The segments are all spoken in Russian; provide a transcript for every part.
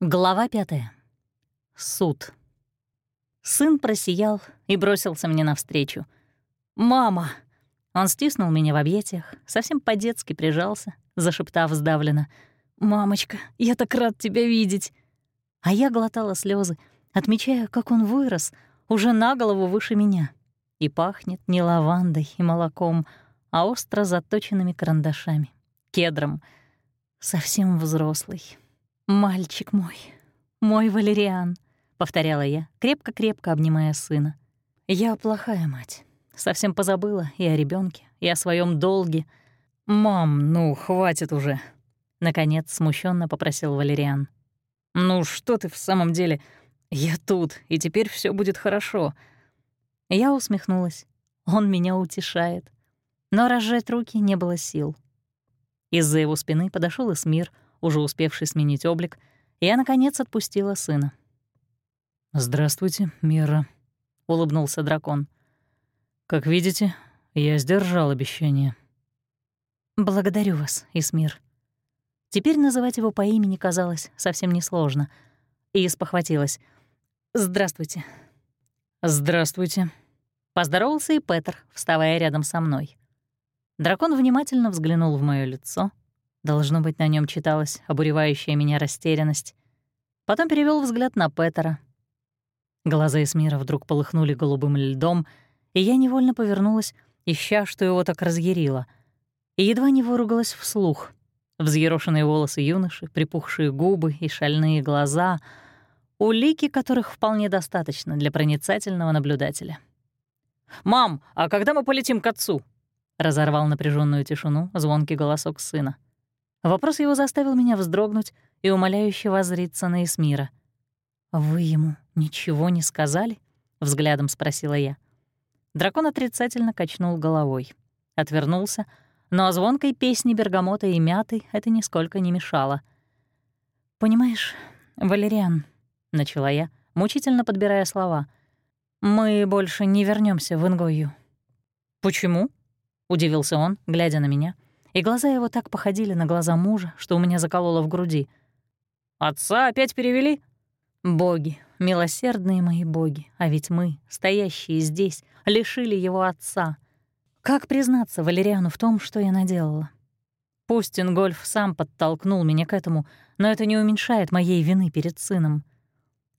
Глава пятая. Суд. Сын просиял и бросился мне навстречу. «Мама!» Он стиснул меня в объятиях, совсем по-детски прижался, зашептав сдавленно. «Мамочка, я так рад тебя видеть!» А я глотала слезы, отмечая, как он вырос, уже на голову выше меня. И пахнет не лавандой и молоком, а остро заточенными карандашами, кедром. Совсем взрослый. «Мальчик мой, мой Валериан», — повторяла я, крепко-крепко обнимая сына. «Я плохая мать. Совсем позабыла и о ребенке, и о своем долге. Мам, ну, хватит уже», — наконец смущенно попросил Валериан. «Ну что ты в самом деле? Я тут, и теперь все будет хорошо». Я усмехнулась. Он меня утешает. Но разжать руки не было сил. Из-за его спины подошел Эсмир — уже успевший сменить облик, я, наконец, отпустила сына. «Здравствуйте, Мира», — улыбнулся дракон. «Как видите, я сдержал обещание». «Благодарю вас, Исмир». Теперь называть его по имени казалось совсем несложно. И спохватилась. «Здравствуйте». «Здравствуйте». Поздоровался и Петр, вставая рядом со мной. Дракон внимательно взглянул в моё лицо — Должно быть, на нем читалась обуревающая меня растерянность. Потом перевел взгляд на Петера. Глаза Эсмира вдруг полыхнули голубым льдом, и я невольно повернулась, ища, что его так разъярило, и едва не выругалась вслух. Взъерошенные волосы юноши, припухшие губы и шальные глаза — улики которых вполне достаточно для проницательного наблюдателя. «Мам, а когда мы полетим к отцу?» — разорвал напряженную тишину звонкий голосок сына. Вопрос его заставил меня вздрогнуть и умоляюще воззриться на Эсмира. «Вы ему ничего не сказали?» — взглядом спросила я. Дракон отрицательно качнул головой. Отвернулся, но о звонкой песне бергамота и мяты это нисколько не мешало. «Понимаешь, Валериан», — начала я, мучительно подбирая слова, «мы больше не вернемся в Ингою». «Почему?» — удивился он, глядя на меня — и глаза его так походили на глаза мужа, что у меня закололо в груди. «Отца опять перевели?» «Боги, милосердные мои боги, а ведь мы, стоящие здесь, лишили его отца. Как признаться Валериану в том, что я наделала? Пусть Ингольф сам подтолкнул меня к этому, но это не уменьшает моей вины перед сыном».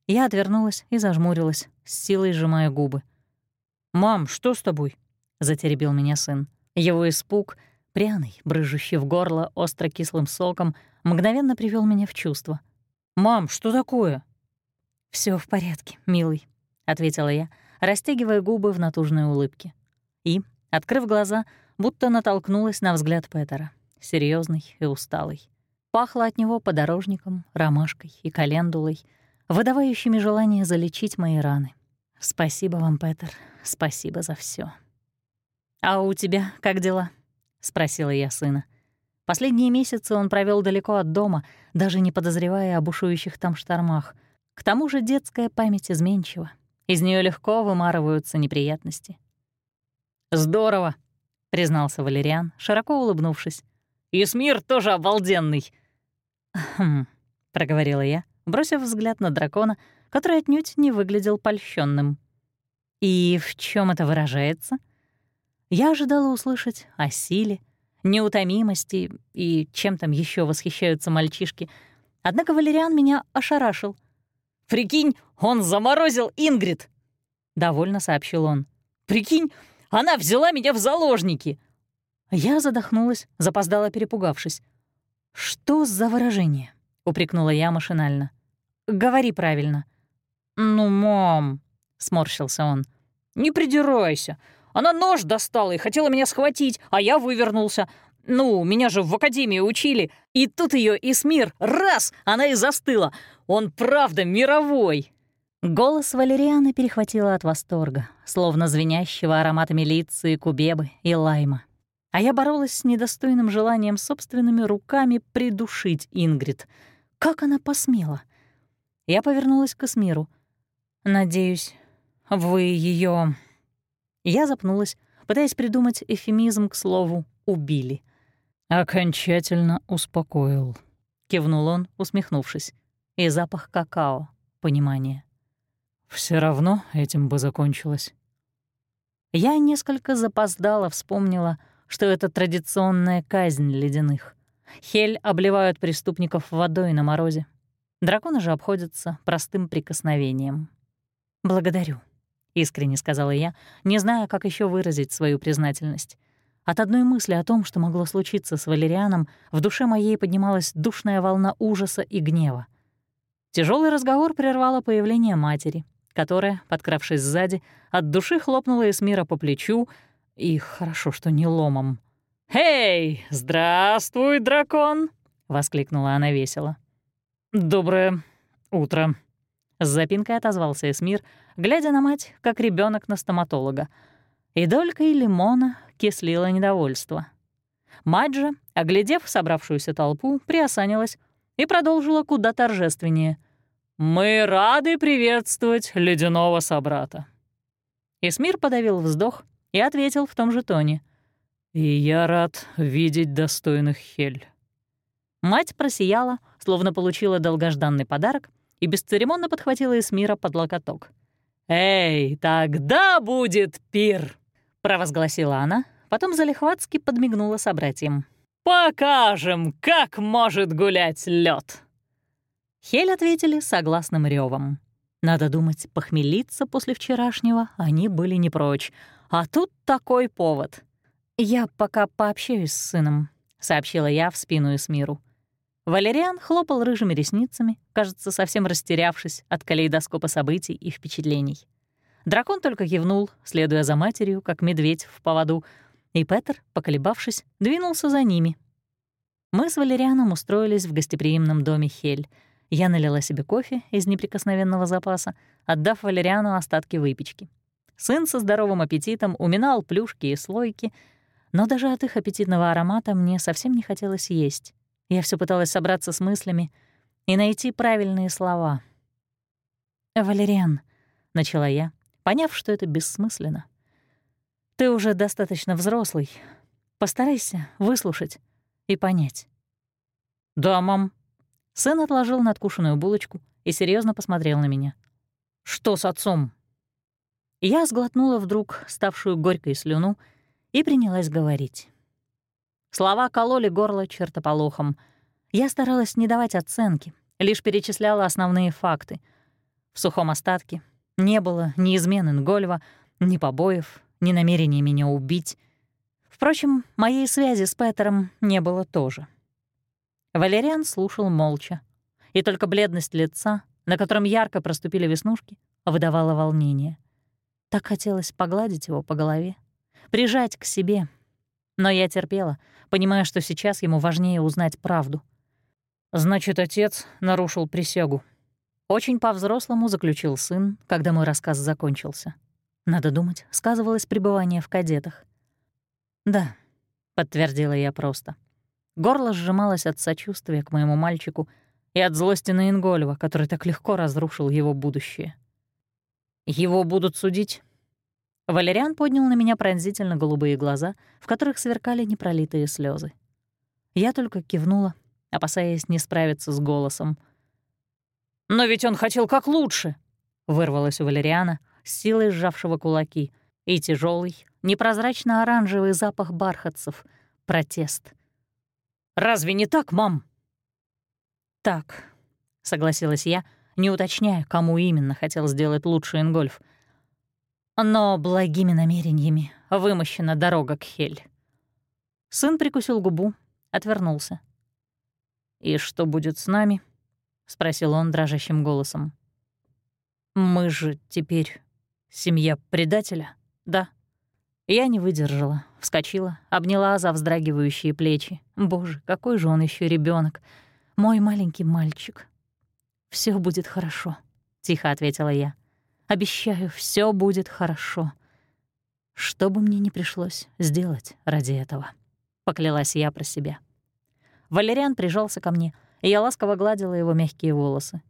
Я отвернулась и зажмурилась, с силой сжимая губы. «Мам, что с тобой?» — затеребил меня сын. Его испуг пряный, брыжущий в горло остро-кислым соком, мгновенно привел меня в чувство. «Мам, что такое?» Все в порядке, милый», — ответила я, растягивая губы в натужной улыбке. И, открыв глаза, будто натолкнулась на взгляд Петера, серьезный и усталый. Пахло от него подорожником, ромашкой и календулой, выдавающими желание залечить мои раны. Спасибо вам, Петер, спасибо за все. «А у тебя как дела?» — спросила я сына. Последние месяцы он провел далеко от дома, даже не подозревая об бушующих там штормах. К тому же детская память изменчива. Из нее легко вымарываются неприятности. «Здорово», — признался Валериан, широко улыбнувшись. «Исмир тоже обалденный». «Хм», — проговорила я, бросив взгляд на дракона, который отнюдь не выглядел польщенным. «И в чем это выражается?» Я ожидала услышать о силе, неутомимости и чем там еще восхищаются мальчишки. Однако Валериан меня ошарашил. «Прикинь, он заморозил Ингрид!» — довольно сообщил он. «Прикинь, она взяла меня в заложники!» Я задохнулась, запоздала перепугавшись. «Что за выражение?» — упрекнула я машинально. «Говори правильно». «Ну, мам», — сморщился он, — «не придирайся. Она нож достала и хотела меня схватить, а я вывернулся. Ну, меня же в академии учили. И тут ее Исмир, раз, она и застыла. Он правда мировой. Голос Валерианы перехватило от восторга, словно звенящего ароматами лицы, кубебы и лайма. А я боролась с недостойным желанием собственными руками придушить Ингрид. Как она посмела? Я повернулась к Эсмиру. «Надеюсь, вы ее я запнулась, пытаясь придумать эфемизм к слову «убили». «Окончательно успокоил», — кивнул он, усмехнувшись. и запах какао — понимание. Все равно этим бы закончилось. Я несколько запоздала вспомнила, что это традиционная казнь ледяных. Хель обливают преступников водой на морозе. Драконы же обходятся простым прикосновением. «Благодарю», — искренне сказала я, не зная, как еще выразить свою признательность. От одной мысли о том, что могло случиться с Валерианом, в душе моей поднималась душная волна ужаса и гнева. Тяжелый разговор прервало появление матери, которая, подкравшись сзади, от души хлопнула Эсмира по плечу, и хорошо, что не ломом. «Эй, здравствуй, дракон!» — воскликнула она весело. «Доброе утро», — с запинкой отозвался Эсмир, глядя на мать, как ребенок на стоматолога. И долькой лимона кислило недовольство. Мать же, оглядев собравшуюся толпу, приосанилась и продолжила куда торжественнее. «Мы рады приветствовать ледяного собрата». Эсмир подавил вздох и ответил в том же тоне. «И я рад видеть достойных Хель». Мать просияла, словно получила долгожданный подарок, и бесцеремонно подхватила Эсмира под локоток. «Эй, тогда будет пир!» — провозгласила она, потом залихватски подмигнула собратьям. «Покажем, как может гулять лед. Хель ответили согласным ревом. Надо думать, похмелиться после вчерашнего они были не прочь. А тут такой повод. «Я пока пообщаюсь с сыном», — сообщила я в спину Эсмиру. Валериан хлопал рыжими ресницами, кажется, совсем растерявшись от калейдоскопа событий и впечатлений. Дракон только кивнул, следуя за матерью, как медведь в поводу, и Петер, поколебавшись, двинулся за ними. Мы с Валерианом устроились в гостеприимном доме Хель. Я налила себе кофе из неприкосновенного запаса, отдав Валериану остатки выпечки. Сын со здоровым аппетитом уминал плюшки и слойки, но даже от их аппетитного аромата мне совсем не хотелось есть. Я все пыталась собраться с мыслями и найти правильные слова. «Валериан», — начала я, поняв, что это бессмысленно. «Ты уже достаточно взрослый. Постарайся выслушать и понять». «Да, мам». Сын отложил надкушенную булочку и серьезно посмотрел на меня. «Что с отцом?» Я сглотнула вдруг ставшую горькой слюну и принялась говорить. Слова кололи горло чертополохом. Я старалась не давать оценки, лишь перечисляла основные факты. В сухом остатке не было ни измены Нгольва, ни побоев, ни намерения меня убить. Впрочем, моей связи с Петером не было тоже. Валериан слушал молча, и только бледность лица, на котором ярко проступили веснушки, выдавала волнение — так хотелось погладить его по голове, прижать к себе. Но я терпела, понимая, что сейчас ему важнее узнать правду. «Значит, отец нарушил присягу». Очень по-взрослому заключил сын, когда мой рассказ закончился. Надо думать, сказывалось пребывание в кадетах. «Да», — подтвердила я просто. Горло сжималось от сочувствия к моему мальчику и от злости на Ингольва, который так легко разрушил его будущее. Его будут судить. Валериан поднял на меня пронзительно голубые глаза, в которых сверкали непролитые слезы. Я только кивнула, опасаясь не справиться с голосом. «Но ведь он хотел как лучше!» — вырвалось у Валериана, с силой сжавшего кулаки, и тяжелый, непрозрачно-оранжевый запах бархатцев — протест. «Разве не так, мам?» «Так», — согласилась я, — не уточняя, кому именно хотел сделать лучший ингольф. Но благими намерениями вымощена дорога к Хель. Сын прикусил губу, отвернулся. «И что будет с нами?» — спросил он дрожащим голосом. «Мы же теперь семья предателя, да?» Я не выдержала, вскочила, обняла за вздрагивающие плечи. Боже, какой же он еще ребенок, Мой маленький мальчик, все будет хорошо», — тихо ответила я. «Обещаю, все будет хорошо. Что бы мне ни пришлось сделать ради этого», — поклялась я про себя. Валериан прижался ко мне, и я ласково гладила его мягкие волосы.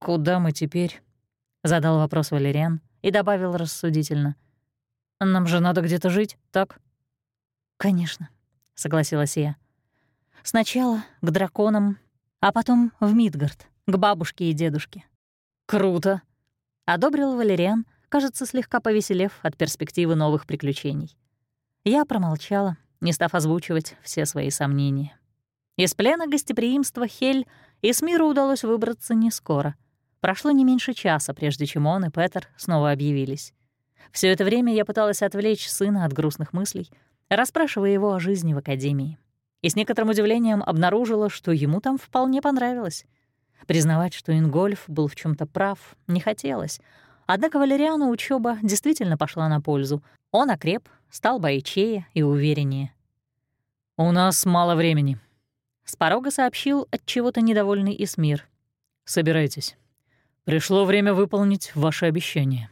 «Куда мы теперь?» — задал вопрос Валериан и добавил рассудительно. «Нам же надо где-то жить, так?» «Конечно», — согласилась я. «Сначала к драконам, а потом в Мидгард, к бабушке и дедушке. «Круто!» — одобрил Валериан, кажется, слегка повеселев от перспективы новых приключений. Я промолчала, не став озвучивать все свои сомнения. Из плена гостеприимства Хель и с миру удалось выбраться не скоро. Прошло не меньше часа, прежде чем он и Петер снова объявились. Все это время я пыталась отвлечь сына от грустных мыслей, расспрашивая его о жизни в академии. И с некоторым удивлением обнаружила, что ему там вполне понравилось. Признавать, что Ингольф был в чем то прав, не хотелось. Однако Валериану учеба действительно пошла на пользу. Он окреп, стал бойчее и увереннее. «У нас мало времени», — с порога сообщил от чего-то недовольный Исмир. «Собирайтесь. Пришло время выполнить ваше обещание».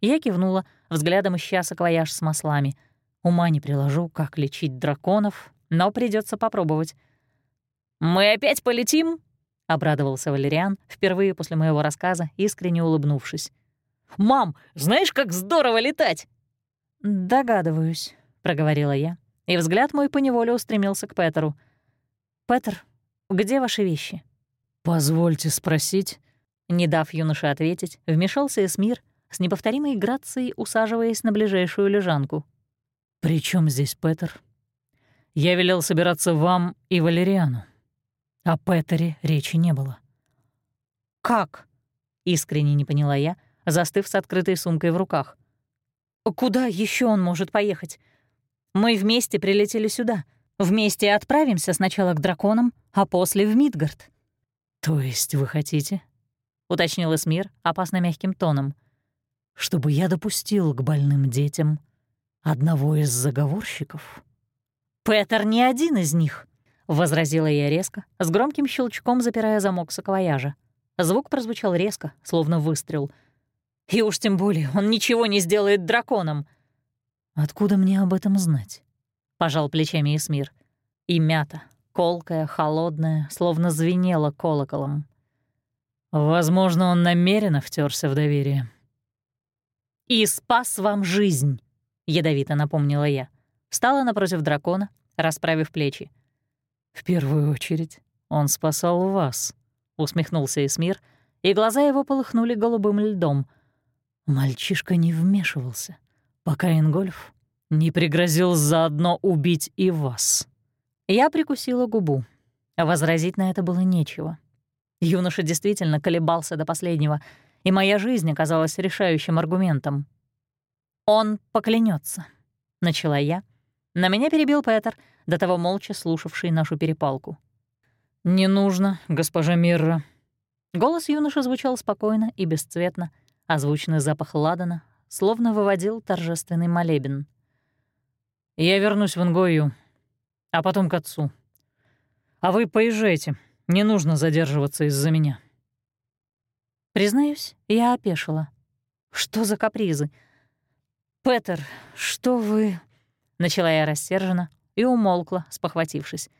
Я кивнула, взглядом ища саквояж с маслами. Ума не приложу, как лечить драконов, но придется попробовать. «Мы опять полетим?» — обрадовался Валериан, впервые после моего рассказа, искренне улыбнувшись. «Мам, знаешь, как здорово летать!» «Догадываюсь», — проговорила я, и взгляд мой поневоле устремился к Петеру. «Петер, где ваши вещи?» «Позвольте спросить». Не дав юноше ответить, вмешался Эсмир, с неповторимой грацией усаживаясь на ближайшую лежанку. «При чем здесь Петер?» «Я велел собираться вам и Валериану. О Петере речи не было». «Как?» — искренне не поняла я, застыв с открытой сумкой в руках. Куда еще он может поехать? Мы вместе прилетели сюда. Вместе отправимся сначала к драконам, а после в Мидгард. То есть вы хотите, уточнил Эсмир опасно мягким тоном, чтобы я допустил к больным детям одного из заговорщиков? Петер не один из них, возразила я резко, с громким щелчком запирая замок саквояжа. Звук прозвучал резко, словно выстрел — и уж тем более он ничего не сделает драконом. «Откуда мне об этом знать?» — пожал плечами Исмир. И мята, колкая, холодная, словно звенела колоколом. «Возможно, он намеренно втерся в доверие». «И спас вам жизнь», — ядовито напомнила я. Встала напротив дракона, расправив плечи. «В первую очередь он спасал вас», — усмехнулся Исмир, и глаза его полыхнули голубым льдом — Мальчишка не вмешивался, пока Ингольф не пригрозил заодно убить и вас. Я прикусила губу. Возразить на это было нечего. Юноша действительно колебался до последнего, и моя жизнь оказалась решающим аргументом. «Он поклянется, начала я. На меня перебил Петер, до того молча слушавший нашу перепалку. «Не нужно, госпожа Мирра». Голос юноши звучал спокойно и бесцветно, а звучный запах ладана словно выводил торжественный молебен. «Я вернусь в Ингою, а потом к отцу. А вы поезжайте, не нужно задерживаться из-за меня». Признаюсь, я опешила. Что за капризы? «Петер, что вы...» Начала я рассерженно и умолкла, спохватившись.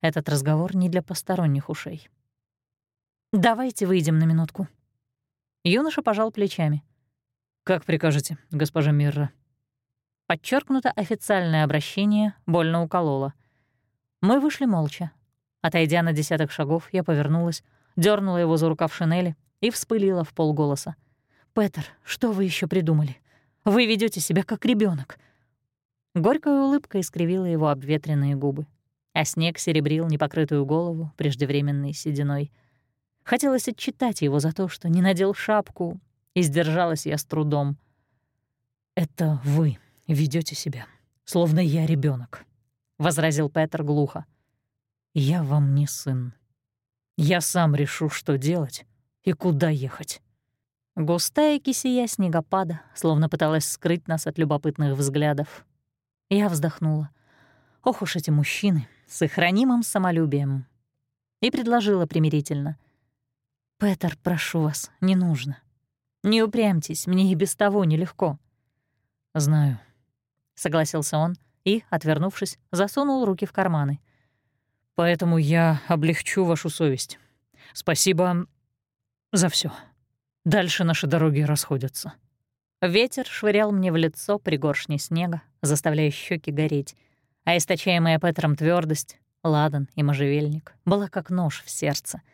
Этот разговор не для посторонних ушей. «Давайте выйдем на минутку», Юноша пожал плечами. «Как прикажете, госпожа Мирра?» Подчеркнуто официальное обращение больно укололо. Мы вышли молча. Отойдя на десяток шагов, я повернулась, дернула его за рукав шинели и вспылила в полголоса. «Петер, что вы еще придумали? Вы ведете себя как ребенок. Горькая улыбка искривила его обветренные губы, а снег серебрил непокрытую голову преждевременной сединой — Хотелось отчитать его за то, что не надел шапку, и сдержалась я с трудом. «Это вы ведете себя, словно я ребенок, возразил Петр глухо. «Я вам не сын. Я сам решу, что делать и куда ехать». Густая кисия снегопада словно пыталась скрыть нас от любопытных взглядов. Я вздохнула. Ох уж эти мужчины с их ранимым самолюбием. И предложила примирительно. «Петер, прошу вас, не нужно. Не упрямьтесь, мне и без того нелегко». «Знаю», — согласился он и, отвернувшись, засунул руки в карманы. «Поэтому я облегчу вашу совесть. Спасибо за все. Дальше наши дороги расходятся». Ветер швырял мне в лицо пригоршни снега, заставляя щеки гореть, а источаемая Петром твердость, ладан и можжевельник была как нож в сердце —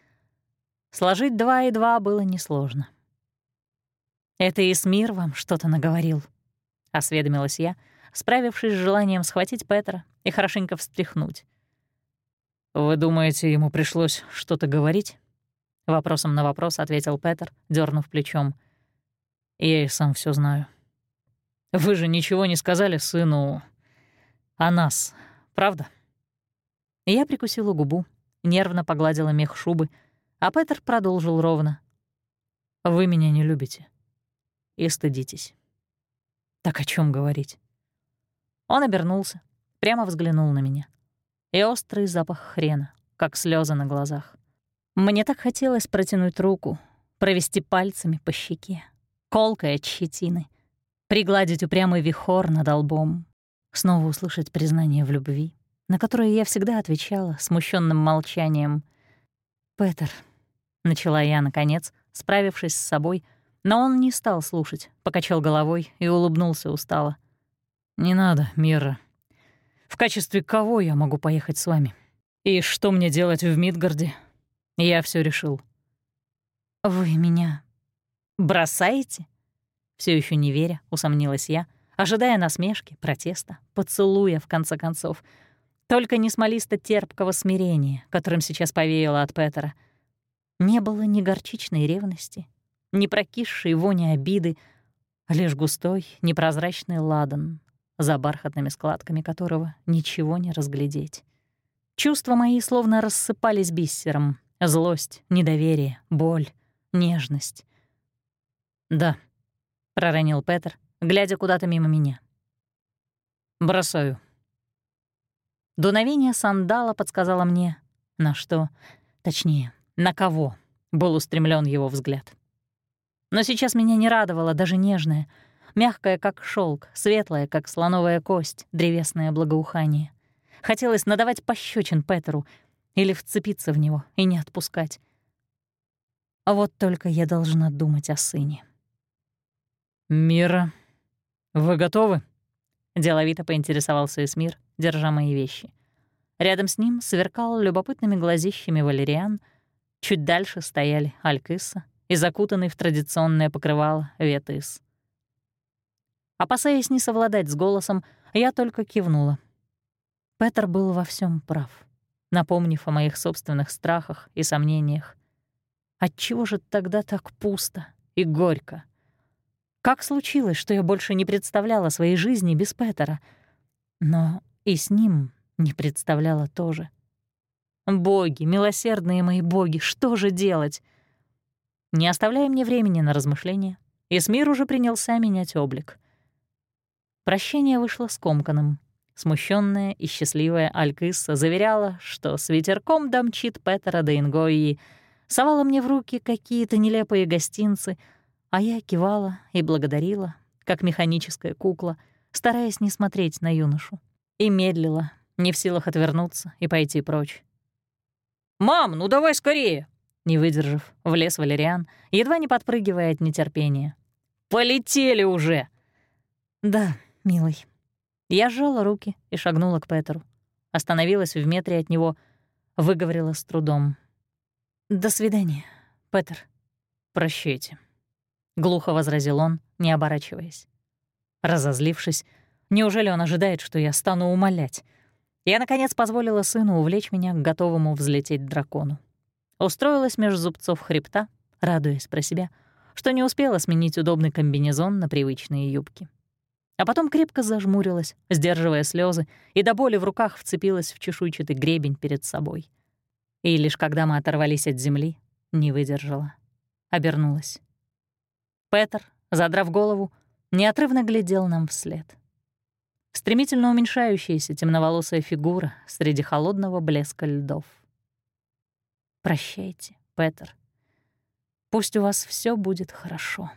Сложить два и два было несложно. «Это Исмир вам что-то наговорил?» — осведомилась я, справившись с желанием схватить Петра и хорошенько встряхнуть. «Вы думаете, ему пришлось что-то говорить?» Вопросом на вопрос ответил Петр, дернув плечом. «Я и сам все знаю. Вы же ничего не сказали сыну о нас, правда?» Я прикусила губу, нервно погладила мех шубы, а Петр продолжил ровно. «Вы меня не любите и стыдитесь». «Так о чем говорить?» Он обернулся, прямо взглянул на меня. И острый запах хрена, как слезы на глазах. Мне так хотелось протянуть руку, провести пальцами по щеке, колкой от щетины, пригладить упрямый вихор над лбом, снова услышать признание в любви, на которое я всегда отвечала смущенным молчанием. «Петер», — начала я, наконец, справившись с собой, но он не стал слушать, покачал головой и улыбнулся устало. «Не надо, Мира. В качестве кого я могу поехать с вами? И что мне делать в Мидгарде? Я все решил». «Вы меня бросаете?» Все еще не веря, усомнилась я, ожидая насмешки, протеста, поцелуя, в конце концов. Только не смолисто-терпкого смирения, которым сейчас повеяло от Петера. Не было ни горчичной ревности, ни прокисшей вони обиды, а лишь густой, непрозрачный ладан, за бархатными складками которого ничего не разглядеть. Чувства мои словно рассыпались бисером. Злость, недоверие, боль, нежность. «Да», — проронил Петр, глядя куда-то мимо меня. «Бросаю». Дуновение сандала подсказало мне, на что, точнее, на кого был устремлен его взгляд. Но сейчас меня не радовало даже нежное — мягкая, как шелк, светлая, как слоновая кость, древесное благоухание. Хотелось надавать пощечин Петеру или вцепиться в него и не отпускать. А вот только я должна думать о сыне. «Мира, вы готовы?» — деловито поинтересовался Эсмир, держа мои вещи. Рядом с ним сверкал любопытными глазищами валериан, чуть дальше стояли Алькисса и закутанный в традиционное покрывало Ветыс. Опасаясь не совладать с голосом, я только кивнула. Петер был во всем прав, напомнив о моих собственных страхах и сомнениях. Отчего же тогда так пусто и горько? Как случилось, что я больше не представляла своей жизни без Петера, но и с ним не представляла тоже? Боги, милосердные мои боги, что же делать? Не оставляя мне времени на размышления, Эсмир уже принялся менять облик. Прощение вышло скомканным. Смущенная и счастливая Алькисса заверяла, что с ветерком домчит Петера до Ингои, совала мне в руки какие-то нелепые гостинцы, а я кивала и благодарила, как механическая кукла, стараясь не смотреть на юношу. И медлила, не в силах отвернуться и пойти прочь. «Мам, ну давай скорее!» Не выдержав, влез Валериан, едва не подпрыгивая от нетерпения. «Полетели уже!» «Да, милый». Я сжала руки и шагнула к Петеру. Остановилась в метре от него, выговорила с трудом. «До свидания, Петер». «Прощайте», — глухо возразил он, не оборачиваясь. Разозлившись, неужели он ожидает, что я стану умолять? Я, наконец, позволила сыну увлечь меня к готовому взлететь дракону. Устроилась меж зубцов хребта, радуясь про себя, что не успела сменить удобный комбинезон на привычные юбки а потом крепко зажмурилась, сдерживая слезы, и до боли в руках вцепилась в чешуйчатый гребень перед собой. И лишь когда мы оторвались от земли, не выдержала. Обернулась. Петер, задрав голову, неотрывно глядел нам вслед. Стремительно уменьшающаяся темноволосая фигура среди холодного блеска льдов. «Прощайте, Петер. Пусть у вас все будет хорошо».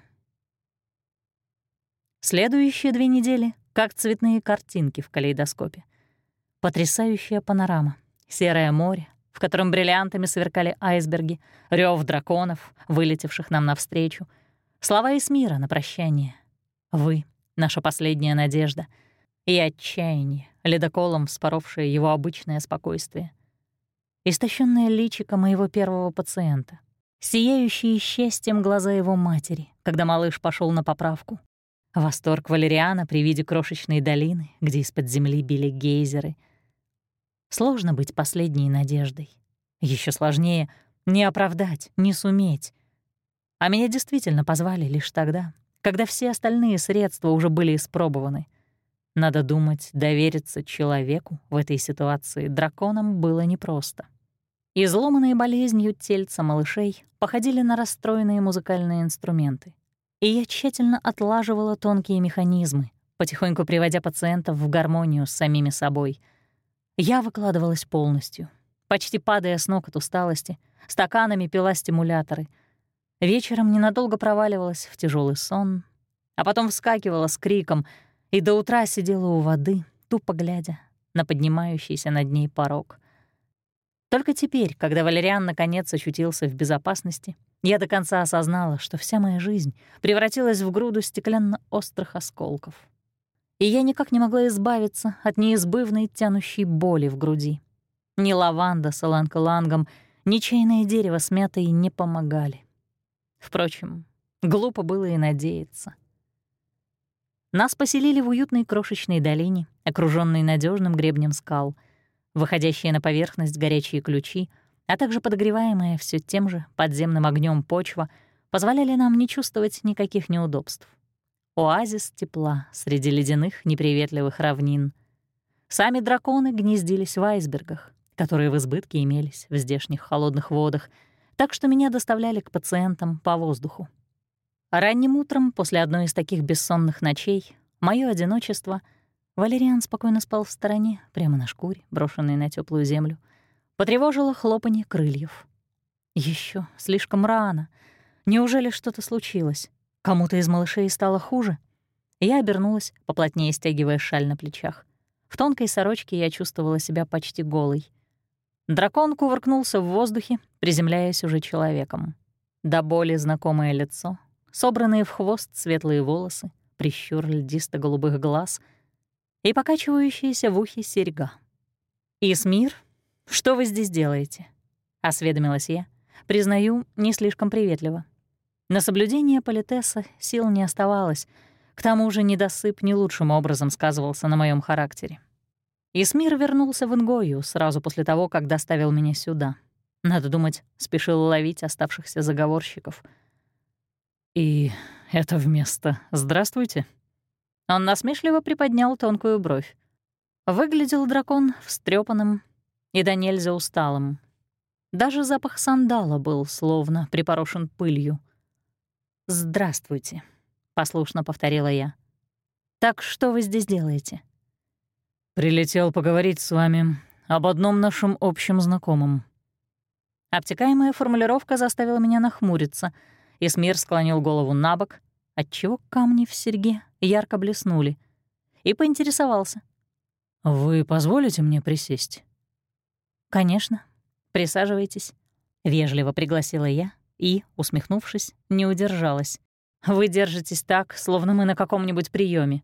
Следующие две недели — как цветные картинки в калейдоскопе. Потрясающая панорама. Серое море, в котором бриллиантами сверкали айсберги, рев драконов, вылетевших нам навстречу, слова из мира на прощание. Вы — наша последняя надежда. И отчаяние, ледоколом вспоровшее его обычное спокойствие. Истощенное личико моего первого пациента. сияющие счастьем глаза его матери, когда малыш пошел на поправку. Восторг Валериана при виде крошечной долины, где из-под земли били гейзеры. Сложно быть последней надеждой. Еще сложнее — не оправдать, не суметь. А меня действительно позвали лишь тогда, когда все остальные средства уже были испробованы. Надо думать, довериться человеку в этой ситуации драконам было непросто. Изломанные болезнью тельца малышей походили на расстроенные музыкальные инструменты. И я тщательно отлаживала тонкие механизмы, потихоньку приводя пациентов в гармонию с самими собой. Я выкладывалась полностью, почти падая с ног от усталости, стаканами пила стимуляторы. Вечером ненадолго проваливалась в тяжелый сон, а потом вскакивала с криком и до утра сидела у воды, тупо глядя на поднимающийся над ней порог. Только теперь, когда Валериан наконец ощутился в безопасности, я до конца осознала, что вся моя жизнь превратилась в груду стеклянно-острых осколков. И я никак не могла избавиться от неизбывной тянущей боли в груди. Ни лаванда с аланкалангом, ни чайное дерево с мятой не помогали. Впрочем, глупо было и надеяться. Нас поселили в уютной крошечной долине, окружённой надежным гребнем скал — выходящие на поверхность горячие ключи, а также подогреваемая все тем же подземным огнем почва, позволяли нам не чувствовать никаких неудобств. Оазис тепла среди ледяных неприветливых равнин. Сами драконы гнездились в айсбергах, которые в избытке имелись в здешних холодных водах, так что меня доставляли к пациентам по воздуху. Ранним утром, после одной из таких бессонных ночей, мое одиночество — Валериан спокойно спал в стороне, прямо на шкуре, брошенной на теплую землю. Потревожило хлопанье крыльев. Еще слишком рано. Неужели что-то случилось? Кому-то из малышей стало хуже? Я обернулась, поплотнее стягивая шаль на плечах. В тонкой сорочке я чувствовала себя почти голой. Дракон кувыркнулся в воздухе, приземляясь уже человеком. До боли знакомое лицо, собранные в хвост светлые волосы, прищур льдисто-голубых глаз — и покачивающаяся в ухе серьга. «Исмир, что вы здесь делаете?» — осведомилась я. Признаю, не слишком приветливо. На соблюдение политеса сил не оставалось, к тому же недосып не лучшим образом сказывался на моем характере. Исмир вернулся в Ингою сразу после того, как доставил меня сюда. Надо думать, спешил ловить оставшихся заговорщиков. «И это вместо «здравствуйте»?» Он насмешливо приподнял тонкую бровь. Выглядел дракон встрепанным и до нельзя усталым. Даже запах сандала был словно припорошен пылью. «Здравствуйте», — послушно повторила я. «Так что вы здесь делаете?» «Прилетел поговорить с вами об одном нашем общем знакомом». Обтекаемая формулировка заставила меня нахмуриться, и Смир склонил голову на бок, отчего камни в серьге ярко блеснули, и поинтересовался. «Вы позволите мне присесть?» «Конечно. Присаживайтесь», — вежливо пригласила я и, усмехнувшись, не удержалась. «Вы держитесь так, словно мы на каком-нибудь приеме.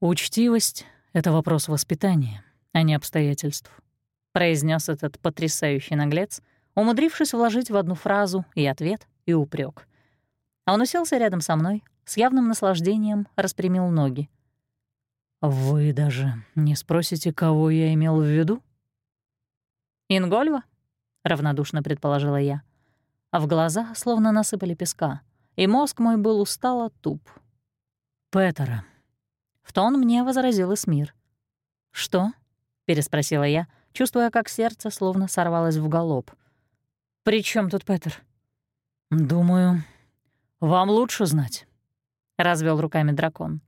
«Учтивость — это вопрос воспитания, а не обстоятельств», — произнес этот потрясающий наглец, умудрившись вложить в одну фразу и ответ, и упрек. Он уселся рядом со мной, с явным наслаждением распрямил ноги. «Вы даже не спросите, кого я имел в виду?» «Ингольва?» — равнодушно предположила я. А в глаза словно насыпали песка, и мозг мой был устало туп. «Петера». В тон мне возразил Эсмир. «Что?» — переспросила я, чувствуя, как сердце словно сорвалось в галоп. «При чем тут Петер?» «Думаю, вам лучше знать». — развел руками дракон.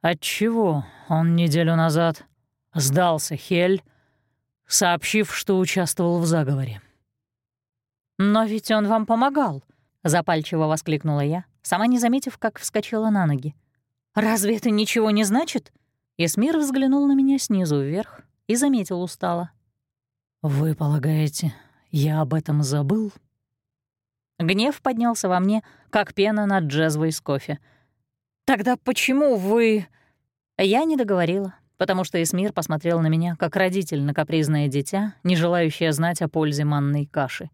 «Отчего он неделю назад сдался Хель, сообщив, что участвовал в заговоре?» «Но ведь он вам помогал», — запальчиво воскликнула я, сама не заметив, как вскочила на ноги. «Разве это ничего не значит?» Эсмир взглянул на меня снизу вверх и заметил устало. «Вы полагаете, я об этом забыл?» Гнев поднялся во мне, как пена над джезвой с кофе. «Тогда почему вы...» Я не договорила, потому что Эсмир посмотрел на меня, как родитель на капризное дитя, не желающее знать о пользе манной каши.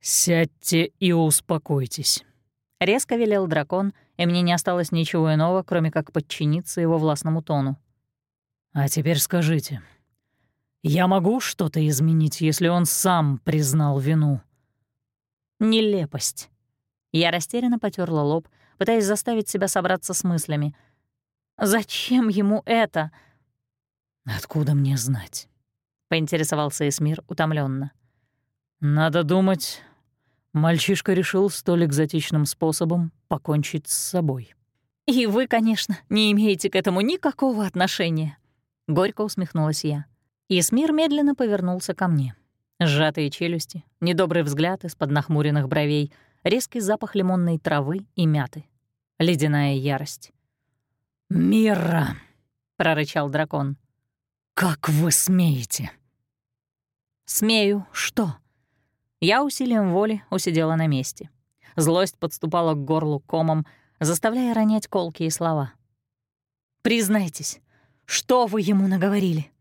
«Сядьте и успокойтесь», — резко велел дракон, и мне не осталось ничего иного, кроме как подчиниться его властному тону. «А теперь скажите, я могу что-то изменить, если он сам признал вину?» Нелепость. Я растерянно потерла лоб, пытаясь заставить себя собраться с мыслями. «Зачем ему это?» «Откуда мне знать?» — поинтересовался Эсмир утомленно. «Надо думать, Мальчишка решил столь экзотичным способом покончить с собой. «И вы, конечно, не имеете к этому никакого отношения», — горько усмехнулась я. Исмир медленно повернулся ко мне. Сжатые челюсти, недобрый взгляд из-под нахмуренных бровей, резкий запах лимонной травы и мяты. Ледяная ярость. «Мира!» — прорычал дракон. «Как вы смеете?» «Смею что?» Я усилием воли усидела на месте. Злость подступала к горлу комом, заставляя ронять колкие слова. «Признайтесь, что вы ему наговорили?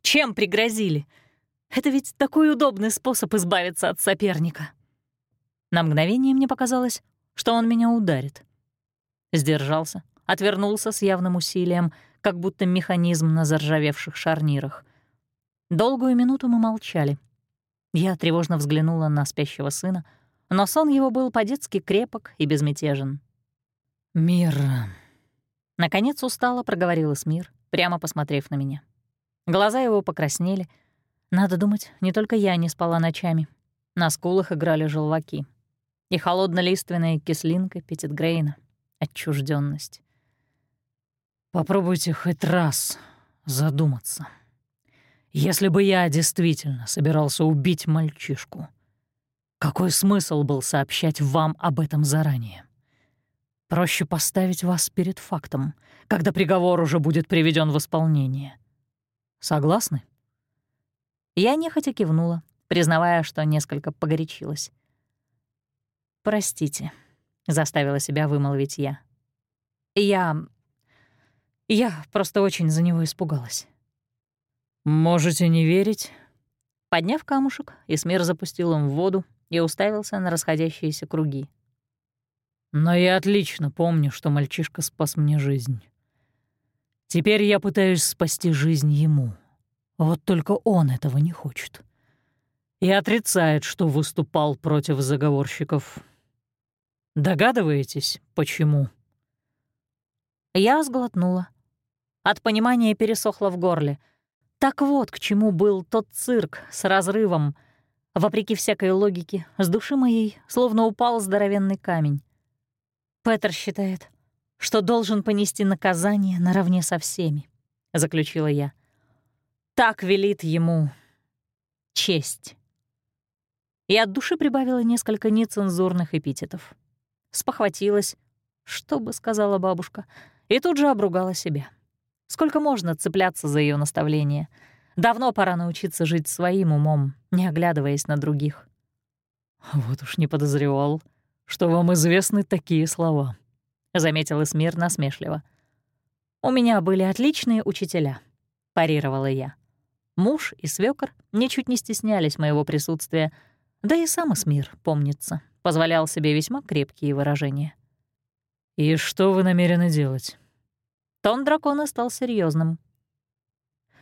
Чем пригрозили? Это ведь такой удобный способ избавиться от соперника». На мгновение мне показалось, что он меня ударит. Сдержался, отвернулся с явным усилием, как будто механизм на заржавевших шарнирах. Долгую минуту мы молчали — я тревожно взглянула на спящего сына, но сон его был по-детски крепок и безмятежен. «Мира...» Наконец устало проговорил Смир, прямо посмотрев на меня. Глаза его покраснели. Надо думать, не только я не спала ночами. На скулах играли желваки. И холодно-лиственная кислинка Петитгрейна. Отчужденность. «Попробуйте хоть раз задуматься». Если бы я действительно собирался убить мальчишку, какой смысл был сообщать вам об этом заранее? Проще поставить вас перед фактом, когда приговор уже будет приведен в исполнение. Согласны? Я нехотя кивнула, признавая, что несколько погорячилась. «Простите», — заставила себя вымолвить я. «Я... я просто очень за него испугалась». «Можете не верить?» Подняв камушек, Исмир запустил им в воду и уставился на расходящиеся круги. «Но я отлично помню, что мальчишка спас мне жизнь. Теперь я пытаюсь спасти жизнь ему. Вот только он этого не хочет. И отрицает, что выступал против заговорщиков. Догадываетесь, почему?» Я сглотнула. От понимания пересохло в горле — так вот, к чему был тот цирк с разрывом. Вопреки всякой логике, с души моей словно упал здоровенный камень. Петр считает, что должен понести наказание наравне со всеми, — заключила я. Так велит ему честь. И от души прибавила несколько нецензурных эпитетов. Спохватилась, что бы сказала бабушка, и тут же обругала себя. Сколько можно цепляться за ее наставления? Давно пора научиться жить своим умом, не оглядываясь на других. «Вот уж не подозревал, что вам известны такие слова», — заметил Эсмир насмешливо. «У меня были отличные учителя», — парировала я. Муж и свёкор ничуть не стеснялись моего присутствия, да и сам Эсмир, помнится, позволял себе весьма крепкие выражения. «И что вы намерены делать?» Тон дракона стал серьезным.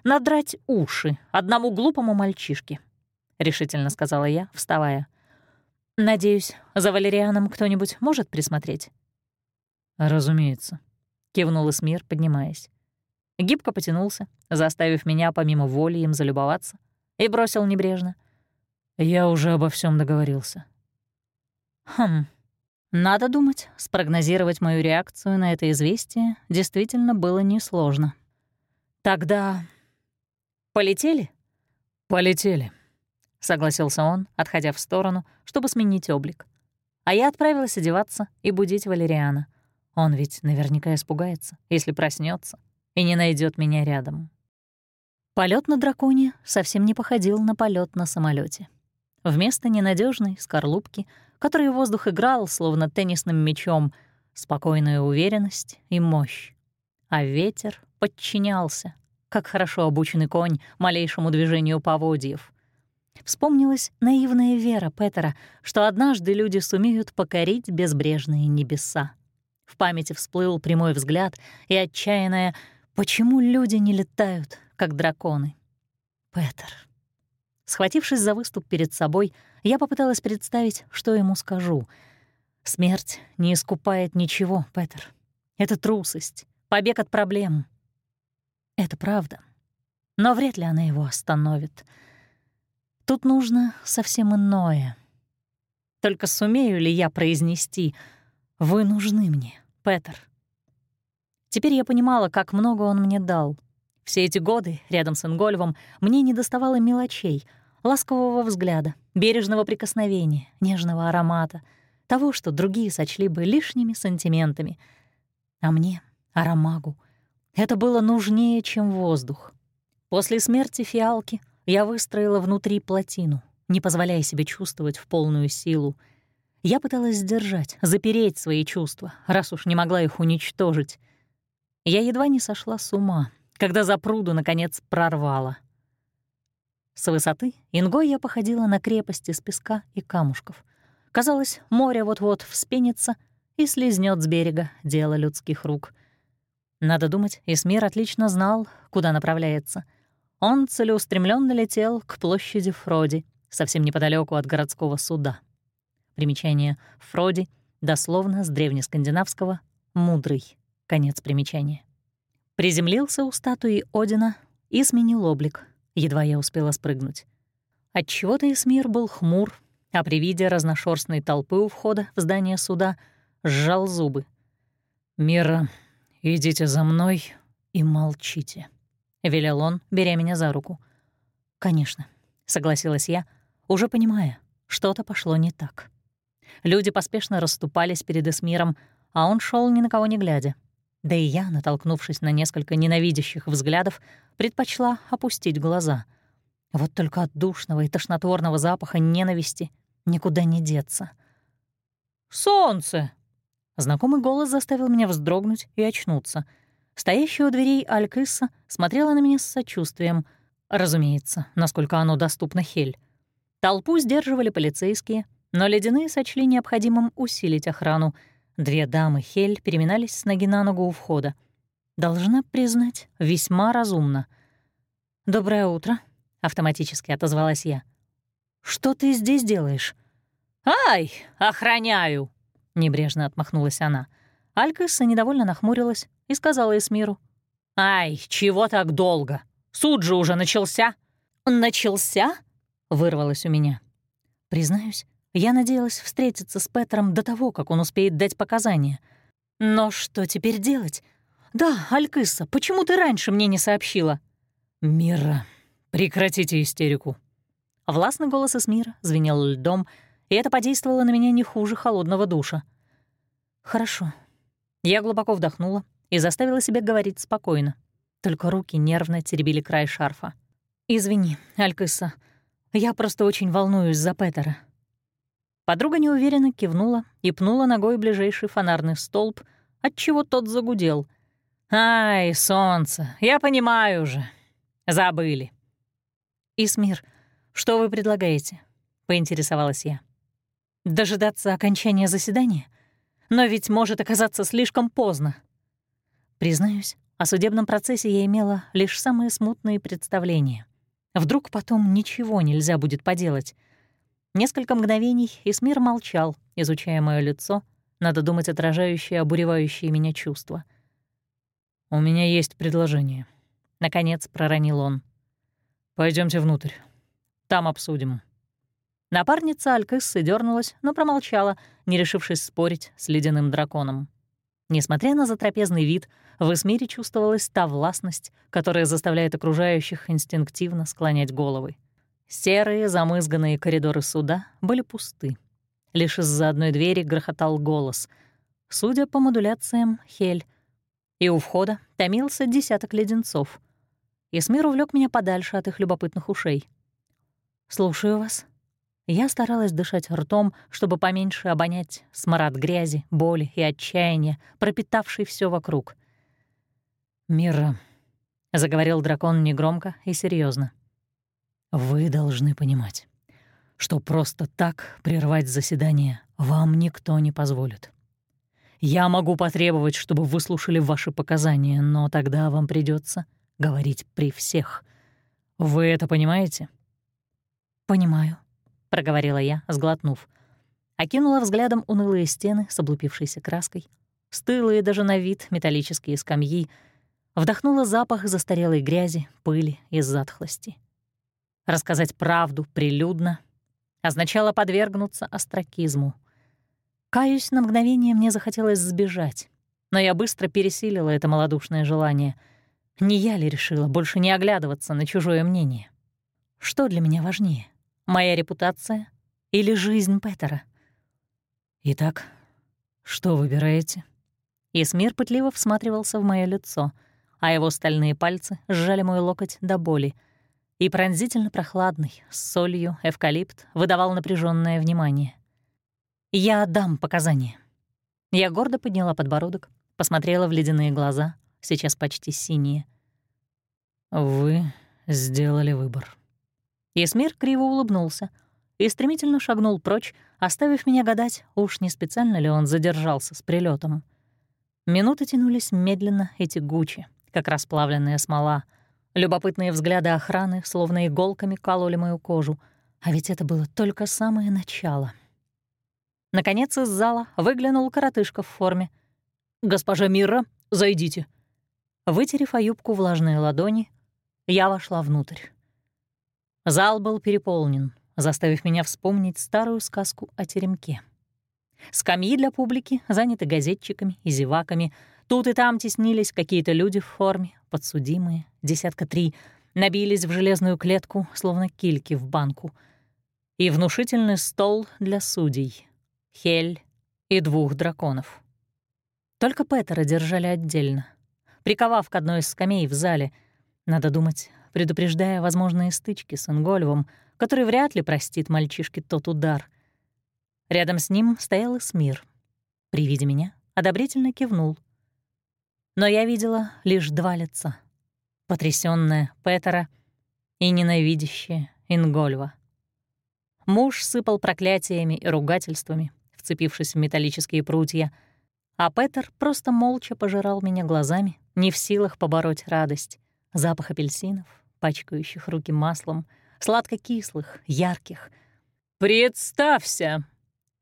«Надрать уши одному глупому мальчишке», — решительно сказала я, вставая. «Надеюсь, за Валерианом кто-нибудь может присмотреть?» «Разумеется», — кивнул Эсмир, поднимаясь. Гибко потянулся, заставив меня помимо воли им залюбоваться, и бросил небрежно. «Я уже обо всем договорился». «Хм, надо думать, спрогнозировать мою реакцию на это известие действительно было несложно. Тогда полетели? Полетели, согласился он, отходя в сторону, чтобы сменить облик. А я отправилась одеваться и будить Валериана. Он ведь наверняка испугается, если проснется и не найдет меня рядом. Полет на драконе совсем не походил на полет на самолете. Вместо ненадежной скорлупки — который воздух играл, словно теннисным мячом, спокойная уверенность и мощь. А ветер подчинялся, как хорошо обученный конь малейшему движению поводьев. Вспомнилась наивная вера Петера, что однажды люди сумеют покорить безбрежные небеса. В памяти всплыл прямой взгляд и отчаянное «Почему люди не летают, как драконы?» Петер. Схватившись за выступ перед собой, я попыталась представить, что ему скажу. Смерть не искупает ничего, Петер. Это трусость, побег от проблем. Это правда. Но вряд ли она его остановит. Тут нужно совсем иное. Только сумею ли я произнести «Вы нужны мне, Петер»? Теперь я понимала, как много он мне дал. Все эти годы рядом с Ингольвом мне не доставало мелочей, ласкового взгляда, бережного прикосновения, нежного аромата, того, что другие сочли бы лишними сантиментами. А мне, аромагу, это было нужнее, чем воздух. После смерти фиалки я выстроила внутри плотину, не позволяя себе чувствовать в полную силу. Я пыталась сдержать, запереть свои чувства, раз уж не могла их уничтожить. Я едва не сошла с ума, когда за пруду, наконец, прорвала. С высоты Ингой я походила на крепость из песка и камушков. Казалось, море вот-вот вспенится и слезнет с берега дело людских рук. Надо думать, Исмир отлично знал, куда направляется. Он целеустремленно летел к площади Фроди, совсем неподалеку от городского суда. Примечание «Фроди» дословно с древнескандинавского «мудрый». Конец примечания. Приземлился у статуи Одина и сменил облик. Едва я успела спрыгнуть. Отчего-то Исмир был хмур, а при виде разношерстной толпы у входа в здание суда сжал зубы. «Мира, «Идите за мной и молчите», — велел он, беря меня за руку. «Конечно», — согласилась я, уже понимая, что-то пошло не так. Люди поспешно расступались перед Эсмиром, а он шел ни на кого не глядя. Да и я, натолкнувшись на несколько ненавидящих взглядов, предпочла опустить глаза. Вот только от душного и тошнотворного запаха ненависти никуда не деться. «Солнце!» Знакомый голос заставил меня вздрогнуть и очнуться. Стоящая у дверей Алькысса смотрела на меня с сочувствием. Разумеется, насколько оно доступно Хель. Толпу сдерживали полицейские, но ледяные сочли необходимым усилить охрану. Две дамы Хель переминались с ноги на ногу у входа. Должна признать, весьма разумно. «Доброе утро», — автоматически отозвалась я. «Что ты здесь делаешь?» «Ай, охраняю!» Небрежно отмахнулась она. Алькасса недовольно нахмурилась и сказала Эсмиру. «Ай, чего так долго? Суд же уже начался!» «Начался?» — вырвалось у меня. Признаюсь, я надеялась встретиться с Петром до того, как он успеет дать показания. Но что теперь делать? Да, Алькысса, почему ты раньше мне не сообщила? «Мира, прекратите истерику». Властный голос Эсмира звенел льдом, и это подействовало на меня не хуже холодного душа. «Хорошо». Я глубоко вдохнула и заставила себя говорить спокойно. Только руки нервно теребили край шарфа. «Извини, Алькыса, я просто очень волнуюсь за Петера». Подруга неуверенно кивнула и пнула ногой ближайший фонарный столб, отчего тот загудел. «Ай, солнце, я понимаю уже. Забыли». «Исмир, что вы предлагаете?» — поинтересовалась я. Дожидаться окончания заседания? Но ведь может оказаться слишком поздно. Признаюсь, о судебном процессе я имела лишь самые смутные представления. Вдруг потом ничего нельзя будет поделать. Несколько мгновений Исмир молчал, изучая мое лицо, надо думать, отражающее обуревающие меня чувства. «У меня есть предложение», — наконец проронил он. Пойдемте внутрь. Там обсудим». Напарница Алькыссы дернулась, но промолчала, не решившись спорить с ледяным драконом. Несмотря на затрапезный вид, в Эсмире чувствовалась та властность, которая заставляет окружающих инстинктивно склонять головы. Серые, замызганные коридоры суда были пусты. Лишь из-за одной двери грохотал голос. Судя по модуляциям, Хель. И у входа томился десяток леденцов. Эсмир увлек меня подальше от их любопытных ушей. «Слушаю вас», я старалась дышать ртом, чтобы поменьше обонять смрад грязи, боли и отчаяния, пропитавший все вокруг. «Мира», — заговорил дракон негромко и серьезно. Вы должны понимать, что просто так прервать заседание вам никто не позволит. Я могу потребовать, чтобы выслушали ваши показания, но тогда вам придется говорить при всех. Вы это понимаете? «Понимаю», — проговорила я, сглотнув. Окинула взглядом унылые стены с облупившейся краской, стылые даже на вид металлические скамьи, вдохнула запах застарелой грязи, пыли и затхлости. Рассказать правду прилюдно означало подвергнуться остракизму. Каюсь, на мгновение мне захотелось сбежать, но я быстро пересилила это малодушное желание. Не я ли решила больше не оглядываться на чужое мнение? Что для меня важнее, моя репутация или жизнь Петера? «Итак, что выбираете?» Исмир пытливо всматривался в мое лицо, а его стальные пальцы сжали мой локоть до боли — и пронзительно прохладный, с солью, эвкалипт выдавал напряженное внимание. «Я отдам показания». Я гордо подняла подбородок, посмотрела в ледяные глаза, сейчас почти синие. «Вы сделали выбор». Исмир криво улыбнулся и стремительно шагнул прочь, оставив меня гадать, уж не специально ли он задержался с прилетом. Минуты тянулись медленно и тягуче, как расплавленная смола — Любопытные взгляды охраны словно иголками кололи мою кожу, а ведь это было только самое начало. Наконец из зала выглянул коротышка в форме. «Госпожа Мира, зайдите». Вытерев о юбку влажные ладони, я вошла внутрь. Зал был переполнен, заставив меня вспомнить старую сказку о теремке. Скамьи для публики заняты газетчиками и зеваками. Тут и там теснились какие-то люди в форме, подсудимые, десятка три, набились в железную клетку, словно кильки в банку. И внушительный стол для судей, хель и двух драконов. Только Петера держали отдельно, приковав к одной из скамей в зале, надо думать, предупреждая возможные стычки с Ингольвом, который вряд ли простит мальчишке тот удар. Рядом с ним стоял Эсмир. При виде меня одобрительно кивнул. Но я видела лишь два лица — потрясённая Петера и ненавидящая Ингольва. Муж сыпал проклятиями и ругательствами, вцепившись в металлические прутья, а Петер просто молча пожирал меня глазами, не в силах побороть радость, запах апельсинов, пачкающих руки маслом, сладко-кислых, ярких. «Представься!»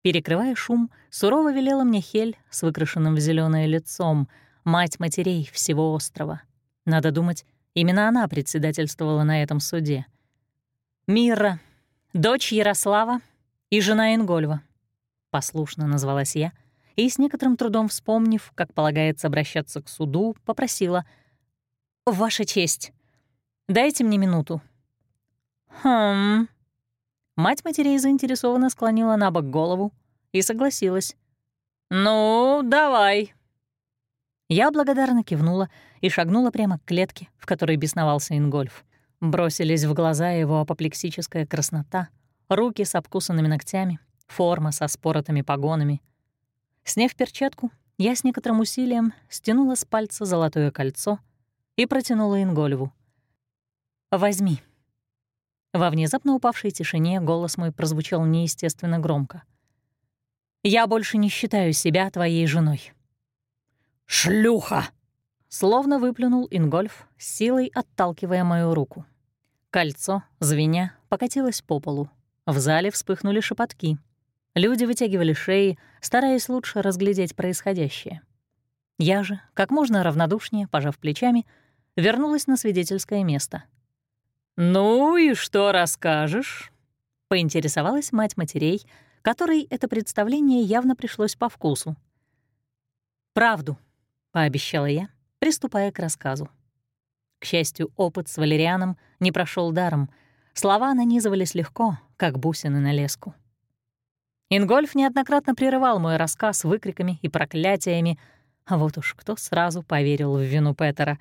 Перекрывая шум, сурово велела мне Хель с выкрашенным в зеленое лицом, мать матерей всего острова. Надо думать, Именно она председательствовала на этом суде. Мира, дочь Ярослава и жена Ингольва. Послушно назвалась я и, с некоторым трудом вспомнив, как полагается обращаться к суду, попросила «Ваша честь, дайте мне минуту». «Хм...» Мать матерей заинтересованно склонила на бок голову и согласилась. «Ну, давай». Я благодарно кивнула и шагнула прямо к клетке, в которой бесновался Ингольф. Бросились в глаза его апоплексическая краснота, руки с обкусанными ногтями, форма со споротыми погонами. Сняв перчатку, я с некоторым усилием стянула с пальца золотое кольцо и протянула Ингольву. «Возьми». Во внезапно упавшей тишине голос мой прозвучал неестественно громко. «Я больше не считаю себя твоей женой». «Шлюха!» Словно выплюнул Ингольф, силой отталкивая мою руку. Кольцо, звеня, покатилось по полу. В зале вспыхнули шепотки. Люди вытягивали шеи, стараясь лучше разглядеть происходящее. Я же, как можно равнодушнее, пожав плечами, вернулась на свидетельское место. «Ну и что расскажешь?» — поинтересовалась мать матерей, которой это представление явно пришлось по вкусу. «Правду», пообещала я, приступая к рассказу. К счастью, опыт с валерианом не прошел даром. Слова нанизывались легко, как бусины на леску. Ингольф неоднократно прерывал мой рассказ выкриками и проклятиями, а вот уж кто сразу поверил в вину Петера.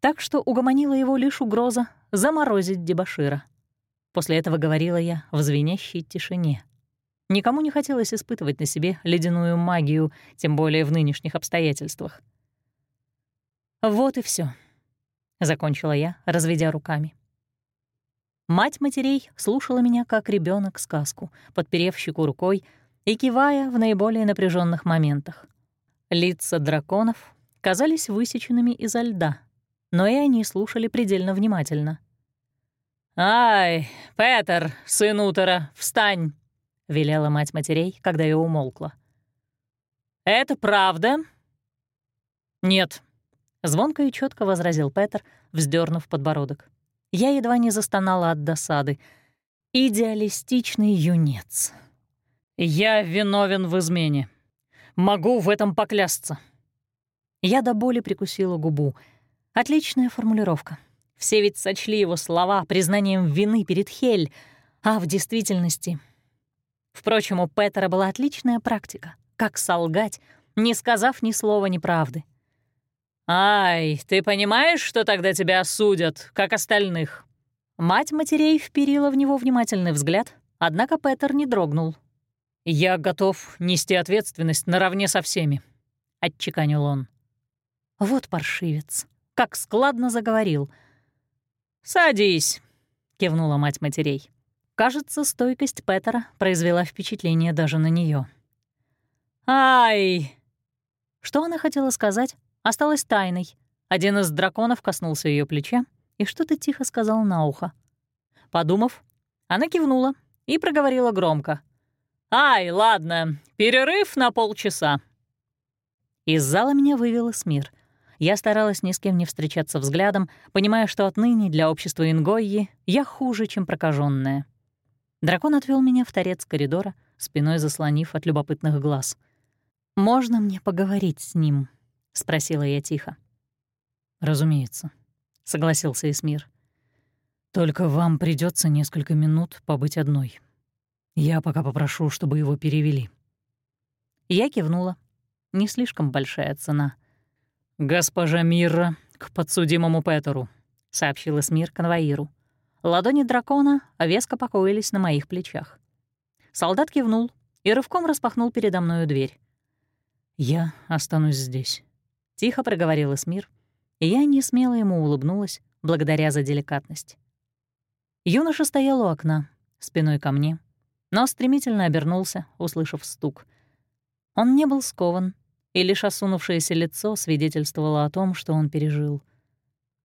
Так что угомонила его лишь угроза заморозить дебошира. После этого говорила я в звенящей тишине. Никому не хотелось испытывать на себе ледяную магию, тем более в нынешних обстоятельствах. Вот и все, закончила я, разведя руками. Мать матерей слушала меня как ребенок сказку, подперев щеку рукой и кивая в наиболее напряженных моментах. Лица драконов казались высеченными изо льда, но и они слушали предельно внимательно. «Ай, Петер, сын Утора, встань!» — велела мать матерей, когда я умолкла. «Это правда?» «Нет», — звонко и четко возразил Петер, вздернув подбородок. Я едва не застонала от досады. Идеалистичный юнец. «Я виновен в измене. Могу в этом поклясться». Я до боли прикусила губу. Отличная формулировка. Все ведь сочли его слова признанием вины перед Хель, а в действительности... Впрочем, у Петера была отличная практика. Как солгать, не сказав ни слова неправды. «Ай, ты понимаешь, что тогда тебя осудят, как остальных?» Мать матерей вперила в него внимательный взгляд, однако Петер не дрогнул. «Я готов нести ответственность наравне со всеми», — отчеканил он. Вот паршивец, как складно заговорил. «Садись», — кивнула мать матерей. Кажется, стойкость Петера произвела впечатление даже на нее. «Ай!» Что она хотела сказать, осталось тайной. Один из драконов коснулся ее плеча и что-то тихо сказал на ухо. Подумав, она кивнула и проговорила громко. «Ай, ладно, перерыв на полчаса». Из зала меня вывел Смир. Я старалась ни с кем не встречаться взглядом, понимая, что отныне для общества Ингойи я хуже, чем прокаженная. Дракон отвел меня в торец коридора, спиной заслонив от любопытных глаз. «Можно мне поговорить с ним?» — спросила я тихо. «Разумеется», — согласился Эсмир. «Только вам придется несколько минут побыть одной. Я пока попрошу, чтобы его перевели». Я кивнула. Не слишком большая цена. «Госпожа Мирра к подсудимому Петеру», — сообщил Эсмир конвоиру. Ладони дракона веско покоились на моих плечах. Солдат кивнул и рывком распахнул передо мною дверь. «Я останусь здесь», Тихо проговорил Эсмир, и я не смело ему улыбнулась, благодаря за деликатность. Юноша стоял у окна, спиной ко мне, но стремительно обернулся, услышав стук. Он не был скован, и лишь осунувшееся лицо свидетельствовало о том, что он пережил.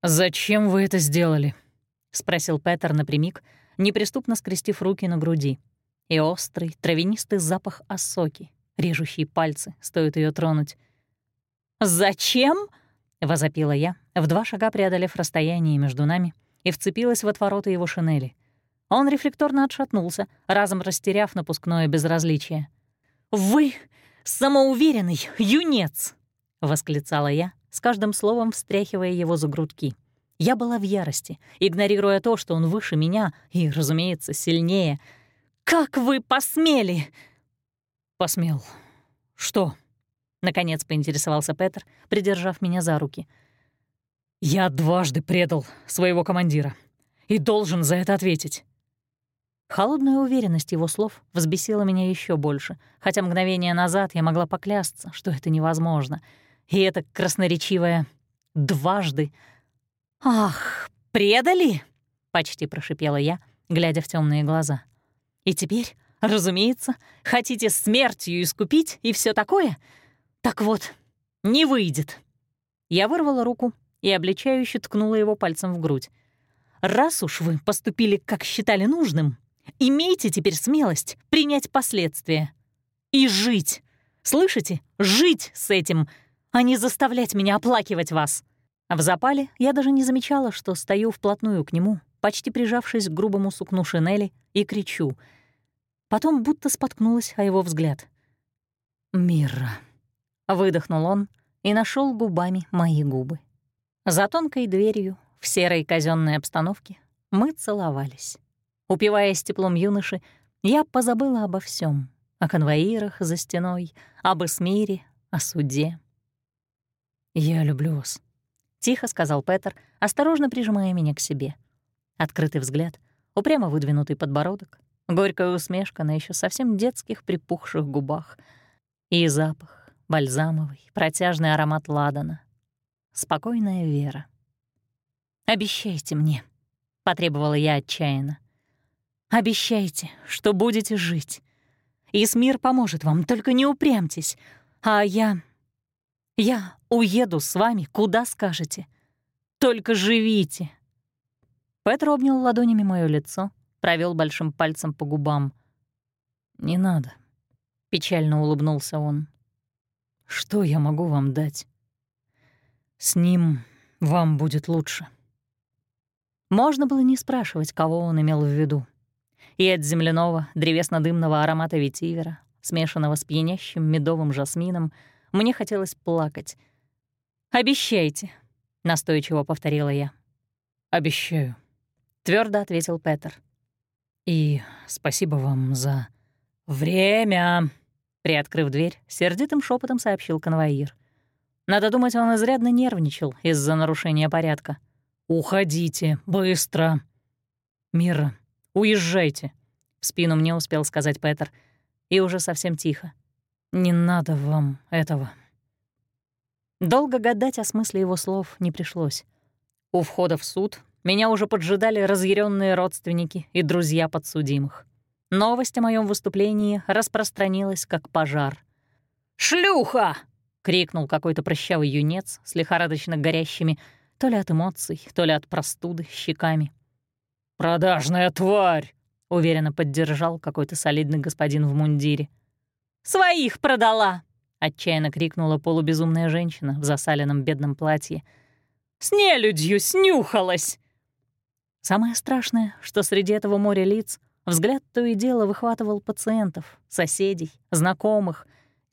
«Зачем вы это сделали?» — спросил Петер напрямик, неприступно скрестив руки на груди. И острый, травянистый запах осоки, режущий пальцы, стоит ее тронуть. «Зачем?» — возопила я, в два шага преодолев расстояние между нами, и вцепилась в отвороты его шинели. Он рефлекторно отшатнулся, разом растеряв напускное безразличие. «Вы самоуверенный юнец!» — восклицала я, с каждым словом встряхивая его за грудки. Я была в ярости, игнорируя то, что он выше меня и, разумеется, сильнее. «Как вы посмели?» «Посмел. Что?» Наконец поинтересовался Петр, придержав меня за руки. «Я дважды предал своего командира и должен за это ответить». Холодная уверенность его слов взбесила меня еще больше, хотя мгновение назад я могла поклясться, что это невозможно. И это красноречивое «дважды». «Ах, предали?» — почти прошипела я, глядя в темные глаза. «И теперь, разумеется, хотите смертью искупить и все такое?» «Так вот, не выйдет». Я вырвала руку и обличающе ткнула его пальцем в грудь. «Раз уж вы поступили, как считали нужным, имейте теперь смелость принять последствия. И жить. Слышите? Жить с этим, а не заставлять меня оплакивать вас». В запале я даже не замечала, что стою вплотную к нему, почти прижавшись к грубому сукну шинели, и кричу. Потом будто споткнулась о его взгляд. «Мира». Выдохнул он и нашел губами мои губы. За тонкой дверью, в серой казенной обстановке, мы целовались. Упиваясь теплом юноши, я позабыла обо всем: о конвоирах за стеной, об Эсмире, о суде. «Я люблю вас», — тихо сказал Петер, осторожно прижимая меня к себе. Открытый взгляд, упрямо выдвинутый подбородок, горькая усмешка на еще совсем детских припухших губах и запах, бальзамовый, протяжный аромат ладана. Спокойная вера. «Обещайте мне», — потребовала я отчаянно. «Обещайте, что будете жить. Исмир поможет вам, только не упрямьтесь. А я... я уеду с вами, куда скажете. Только живите». Петр обнял ладонями моё лицо, провел большим пальцем по губам. «Не надо», — печально улыбнулся он. «Что я могу вам дать? С ним вам будет лучше». Можно было не спрашивать, кого он имел в виду. И от земляного, древесно-дымного аромата ветивера, смешанного с пьянящим медовым жасмином, мне хотелось плакать. «Обещайте», — настойчиво повторила я. «Обещаю», — твердо ответил Петер. «И спасибо вам за...» «Время!» — приоткрыв дверь, сердитым шепотом сообщил конвоир. Надо думать, он изрядно нервничал из-за нарушения порядка. «Уходите, быстро!» «Мира, уезжайте!» — в спину мне успел сказать Петер. И уже совсем тихо. «Не надо вам этого». Долго гадать о смысле его слов не пришлось. У входа в суд меня уже поджидали разъяренные родственники и друзья подсудимых. Новость о моем выступлении распространилась как пожар. «Шлюха!» — крикнул какой-то прыщавый юнец с лихорадочно горящими, то ли от эмоций, то ли от простуды, щеками. «Продажная тварь!» — уверенно поддержал какой-то солидный господин в мундире. «Своих продала!» — отчаянно крикнула полубезумная женщина в засаленном бедном платье. «С нелюдью снюхалась!» Самое страшное, что среди этого моря лиц взгляд то и дело выхватывал пациентов, соседей, знакомых.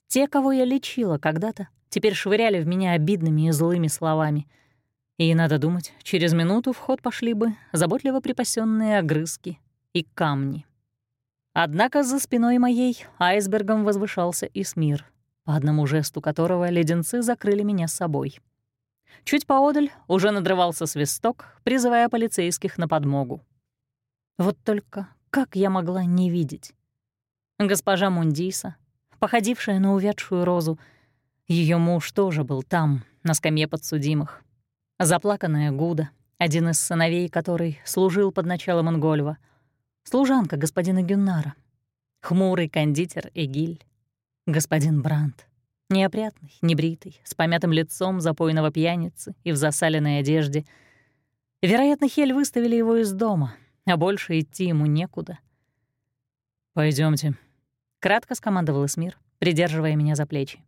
Те, кого я лечила когда-то, теперь швыряли в меня обидными и злыми словами — и, надо думать, через минуту в ход пошли бы заботливо припасенные огрызки и камни. Однако за спиной моей айсбергом возвышался Исмир, по одному жесту которого леденцы закрыли меня с собой. Чуть поодаль уже надрывался свисток, призывая полицейских на подмогу. Вот только как я могла не видеть? Госпожа Мундиса, походившая на увядшую розу, ее муж тоже был там, на скамье подсудимых. Заплаканная Гуда, один из сыновей которой служил под началом Ингольва, служанка господина Гюннара, хмурый кондитер Эгиль, господин Брандт, неопрятный, небритый, с помятым лицом запойного пьяницы и в засаленной одежде. Вероятно, Хель выставили его из дома, а больше идти ему некуда. Пойдемте, кратко скомандовал Эсмир, придерживая меня за плечи.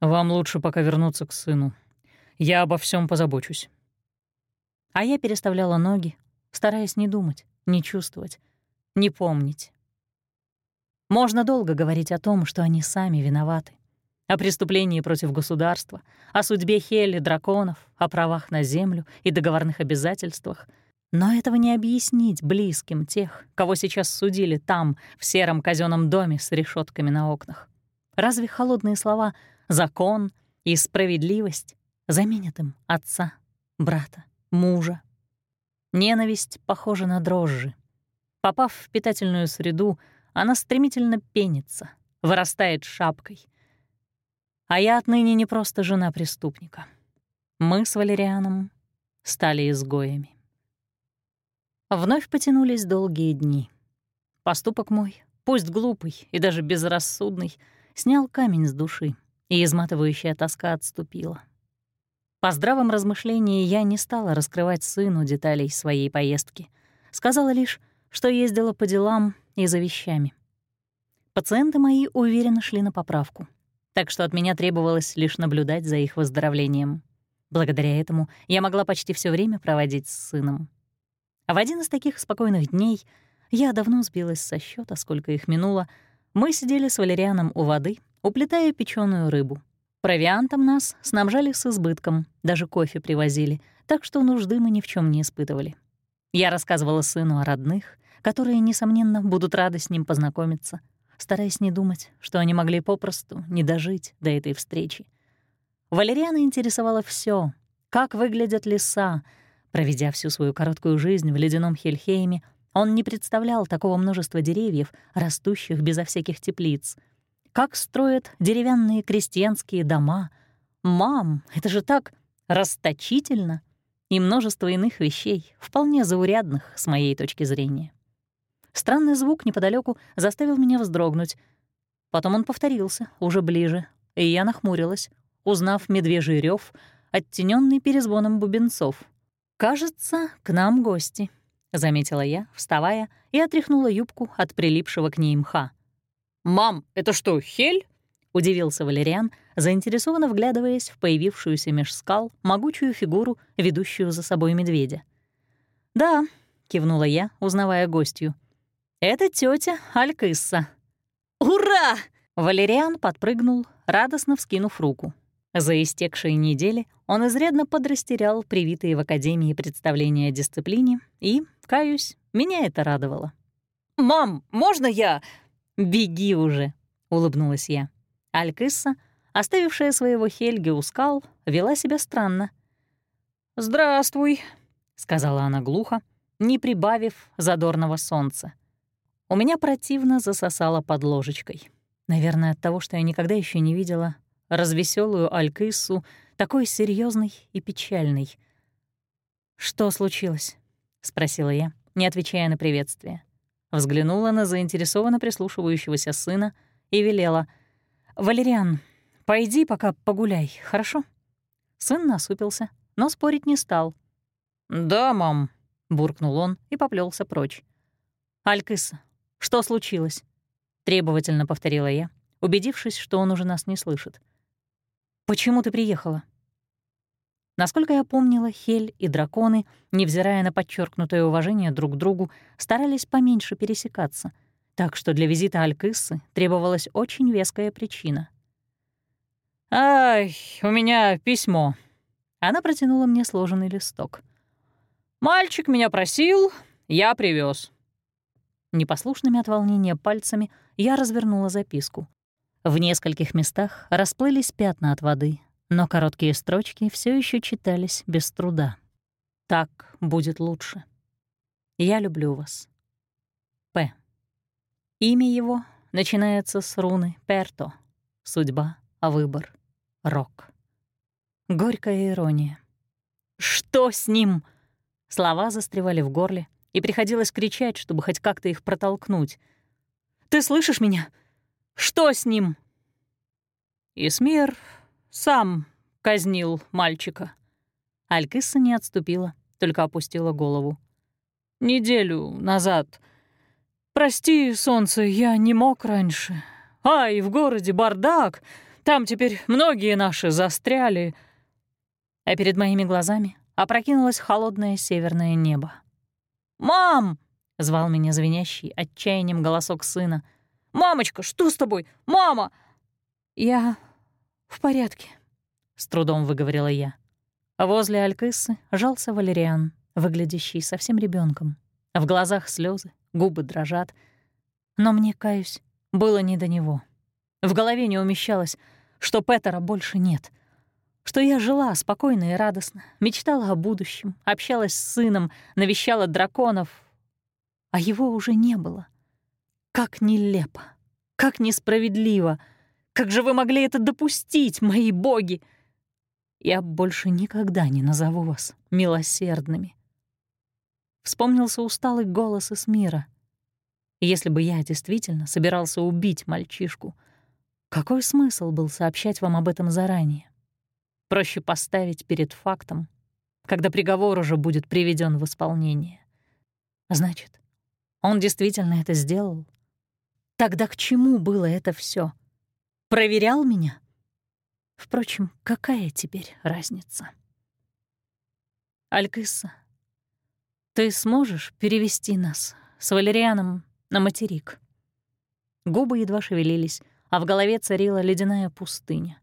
«Вам лучше пока вернуться к сыну. Я обо всем позабочусь». А я переставляла ноги, стараясь не думать, не чувствовать, не помнить. Можно долго говорить о том, что они сами виноваты. О преступлении против государства, о судьбе Хели, драконов, о правах на землю и договорных обязательствах. Но этого не объяснить близким тех, кого сейчас судили там, в сером казенном доме с решетками на окнах. Разве холодные слова «закон» и «справедливость» заменят им отца, брата, мужа. Ненависть похожа на дрожжи. Попав в питательную среду, она стремительно пенится, вырастает шапкой. А я отныне не просто жена преступника. Мы с Валерианом стали изгоями. Вновь потянулись долгие дни. Поступок мой, пусть глупый и даже безрассудный, снял камень с души, и изматывающая тоска отступила. По здравом размышлении я не стала раскрывать сыну деталей своей поездки. Сказала лишь, что ездила по делам и за вещами. Пациенты мои уверенно шли на поправку, так что от меня требовалось лишь наблюдать за их выздоровлением. Благодаря этому я могла почти все время проводить с сыном. А в один из таких спокойных дней я давно сбилась со счета, сколько их минуло. Мы сидели с Валерианом у воды, уплетая печеную рыбу. Провиантом нас снабжали с избытком, даже кофе привозили, так что нужды мы ни в чем не испытывали. Я рассказывала сыну о родных, которые, несомненно, будут рады с ним познакомиться, стараясь не думать, что они могли попросту не дожить до этой встречи. Валериана интересовало все: как выглядят леса. Проведя всю свою короткую жизнь в ледяном Хельхейме, он не представлял такого множества деревьев, растущих безо всяких теплиц — как строят деревянные крестьянские дома. Мам, это же так расточительно. и множество иных вещей, вполне заурядных с моей точки зрения. Странный звук неподалеку заставил меня вздрогнуть. Потом он повторился, уже ближе, и я нахмурилась, узнав медвежий рев, оттененный перезвоном бубенцов. «Кажется, к нам гости», — заметила я, вставая, и отряхнула юбку от прилипшего к ней мха. «Мам, это что, Хель?» — удивился Валериан, заинтересованно вглядываясь в появившуюся меж скал могучую фигуру, ведущую за собой медведя. «Да», — кивнула я, узнавая гостью. «Это тетя Алькысса». «Ура!» — Валериан подпрыгнул, радостно вскинув руку. За истекшие недели он изрядно подрастерял привитые в Академии представления о дисциплине, и, каюсь, меня это радовало. «Мам, можно я?» «Беги уже», — улыбнулась я. Алькысса, оставившая своего Хельги у скал, вела себя странно. «Здравствуй», — сказала она глухо, не прибавив задорного солнца. У меня противно засосало под ложечкой. Наверное, от того, что я никогда еще не видела развеселую Алькыссу, такой серьезной и печальной. «Что случилось?» — спросила я, не отвечая на приветствие. Взглянула на заинтересованно прислушивающегося сына и велела. «Валериан, пойди пока погуляй, хорошо?» Сын насупился, но спорить не стал. «Да, мам», — буркнул он и поплелся прочь. «Алькыса, что случилось?» — требовательно повторила я, убедившись, что он уже нас не слышит. «Почему ты приехала?» Насколько я помнила, Хель и драконы, невзирая на подчеркнутое уважение друг к другу, старались поменьше пересекаться, так что для визита Алькыссы требовалась очень веская причина. «Ай, у меня письмо». Она протянула мне сложенный листок. «Мальчик меня просил, я привез. Непослушными от волнения пальцами я развернула записку. В нескольких местах расплылись пятна от воды, но короткие строчки все еще читались без труда. Так будет лучше. Я люблю вас. П. Имя его начинается с руны Перто. Судьба, а выбор — Рок. Горькая ирония. «Что с ним?» Слова застревали в горле, и приходилось кричать, чтобы хоть как-то их протолкнуть. «Ты слышишь меня? Что с ним?» Исмир сам казнил мальчика. Алькисса не отступила, только опустила голову. Неделю назад. Прости, солнце, я не мог раньше. Ай, в городе бардак. Там теперь многие наши застряли. А перед моими глазами опрокинулось холодное северное небо. «Мам!» — звал меня звенящий, отчаянием голосок сына. «Мамочка, что с тобой? Мама!» «Я в порядке», — с трудом выговорила я. Возле Алькысы жался Валериан, выглядящий совсем ребенком. В глазах слезы, губы дрожат. Но мне, каюсь, было не до него. В голове не умещалось, что Петера больше нет. Что я жила спокойно и радостно, мечтала о будущем, общалась с сыном, навещала драконов, а его уже не было. Как нелепо, как несправедливо. Как же вы могли это допустить, мои боги? Я больше никогда не назову вас милосердными. Вспомнился усталый голос из мира. Если бы я действительно собирался убить мальчишку, какой смысл был сообщать вам об этом заранее? Проще поставить перед фактом, когда приговор уже будет приведен в исполнение. Значит, он действительно это сделал? Тогда к чему было это все? Проверял меня? Впрочем, какая теперь разница? Алькисса, ты сможешь перевести нас с Валерианом на материк? Губы едва шевелились, а в голове царила ледяная пустыня.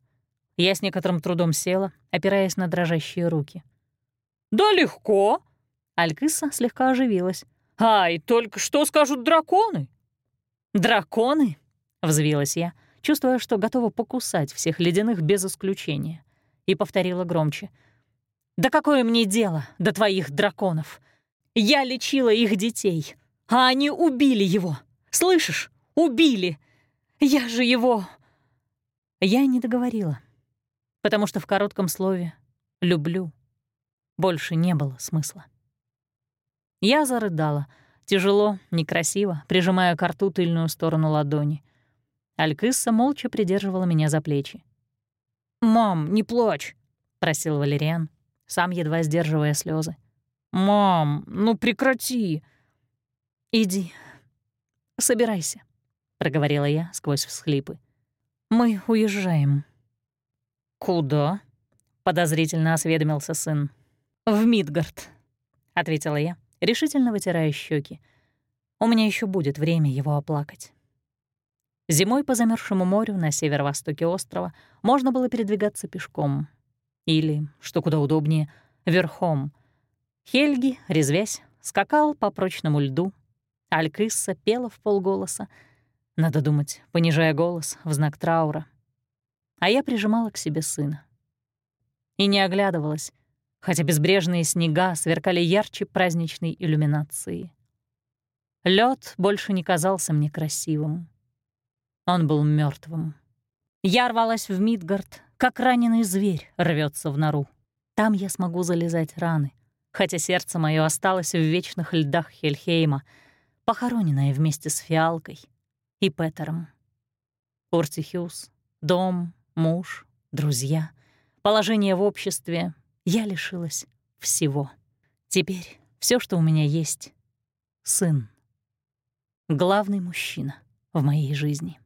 Я с некоторым трудом села, опираясь на дрожащие руки. «Да легко!» Алькисса слегка оживилась. «Ай, только что скажут драконы?» «Драконы?» — взвилась я, чувствуя, что готова покусать всех ледяных без исключения. И повторила громче. «Да какое мне дело до твоих драконов? Я лечила их детей, а они убили его. Слышишь? Убили! Я же его...» Я не договорила, потому что в коротком слове «люблю» больше не было смысла. Я зарыдала, тяжело, некрасиво, прижимая к рту тыльную сторону ладони. Алькысса молча придерживала меня за плечи. «Мам, не плачь!» — просил Валериан, сам едва сдерживая слезы. «Мам, ну прекрати!» «Иди, собирайся», — проговорила я сквозь всхлипы. «Мы уезжаем». «Куда?» — подозрительно осведомился сын. «В Мидгард», — ответила я, решительно вытирая щеки. «У меня еще будет время его оплакать». Зимой по замерзшему морю на северо-востоке острова можно было передвигаться пешком. Или, что куда удобнее, верхом. Хельги, резвясь, скакал по прочному льду. Алькысса пела в полголоса. Надо думать, понижая голос в знак траура. А я прижимала к себе сына. И не оглядывалась, хотя безбрежные снега сверкали ярче праздничной иллюминации. Лед больше не казался мне красивым. Он был мертвым. Я рвалась в Мидгард, как раненый зверь рвется в нору. Там я смогу залезать раны, хотя сердце мое осталось в вечных льдах Хельхейма, похороненное вместе с фиалкой и Петером. Уртихюс, дом, муж, друзья, положение в обществе — я лишилась всего. Теперь все, что у меня есть — сын. Главный мужчина в моей жизни.